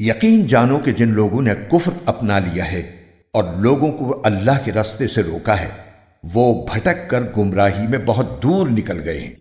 یقین جانو کہ جن لوگوں نے کفر اپنا لیا ہے اور لوگوں کو اللہ کے رستے سے روکا ہے، وہ بھٹک کر گمراہی میں بہت دور نکل گئے ہیں۔